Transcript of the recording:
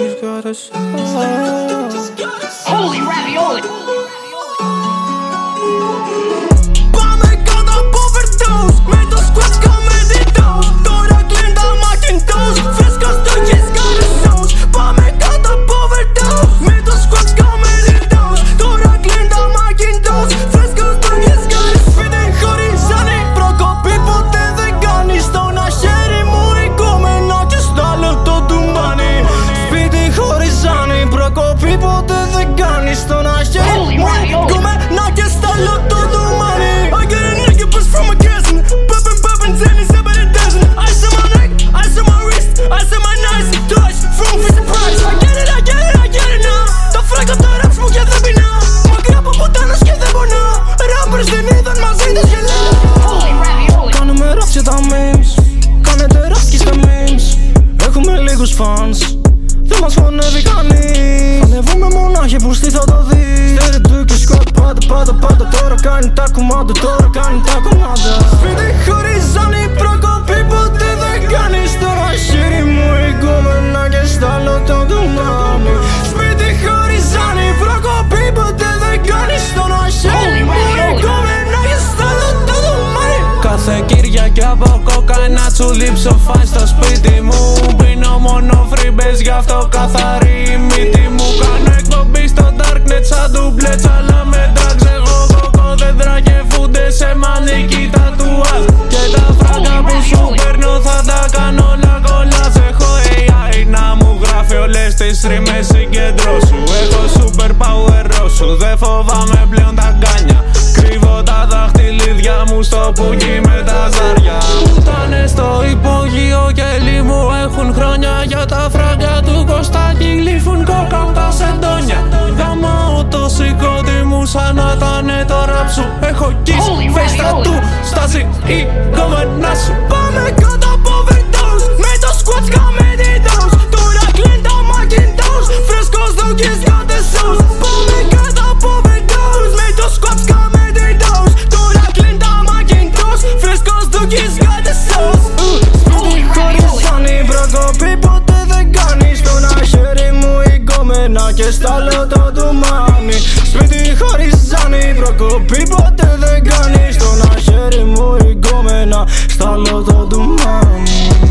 you've got a soul. Δεν μας φωνεύει κανείς; Ανεβούμε μονάχοι που στη θα το δεις Στέρι του και σκοτ πάντα πάντα πάντα Τώρα κάνει τα κουμάντα, τώρα κάνει τα κουμάντα. Σπίτι χωρίζανε προκοπή ποτέ δεν κάνεις. Τώρα χέρι μου η κομμένα και στα άλλο το ντουμάνι Σπίτι χωρίζανε προκοπή ποτέ δεν κάνεις. Τώρα χέρι μου η κομμένα και στα άλλο το ντουμάνι Κάθε Κυριακή από κοκαίνα σου λείψω φάει στο σπίτι μου αυτό καθαρή η μύτη μου. Κάνω εκπομπή στο darknet σαν ντουμπλέτς αλλά με drugs Εγώ κοκό δέντρα και φούνται σε μανίκι τα τουάζ Και τα φράγκα που σου παίρνω θα τα κάνω όλα κολλάζ Έχω AI να μου γράφει όλες τις ρήμες συγκεντρώσου Έχω super power σου δεν φοβάμαι πλέον τα γκάνια. Κρύβω τα δαχτυλίδια μου στο πουγγί φράγκα του Κωστάκη γλύφουν κόκα τα σεντόνια. Γαμάω το σηκώτη μου σαν να ήταν το ραπ σου. Έχω kiss, Holy φέστα ravioli. του, στάση η κομμένα σου. Πάμε κάτω από overdose Με το squad σκάμε την dose Τώρα κλείνει τα Macintosh Φρέσκος στο kiss got the sauce Πάμε κάτω από overdose Με το squad σκάμε την dose Τώρα κλείνει τα Macintosh Φρέσκος στο kiss got the sauce Σπίτι χωρίζανε προκοπή ποτέ δεν Και στα λέω το ντουμάνι. Σπίτι χωρίζανε προκοπή ποτέ δεν κάνει. Στο ένα χέρι μου η κομμένα Στα λέω το ντουμάνι